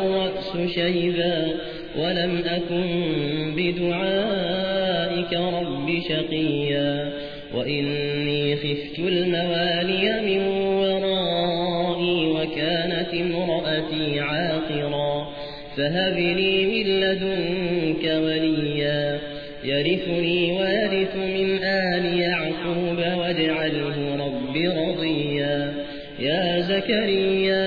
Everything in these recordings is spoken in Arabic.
الرأس شيبا ولم أكن بدعائك رب شقيا وإني خفت الموالي من ورائي وكانت امرأتي عاقرا فهب لي من لدنك وليا يرثني ويرث من آل يعقوب واجعله رب رضيا يا زكريا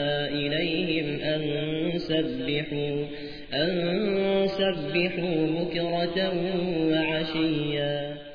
سبحوا, أن سبحوا بكرة وعشيا.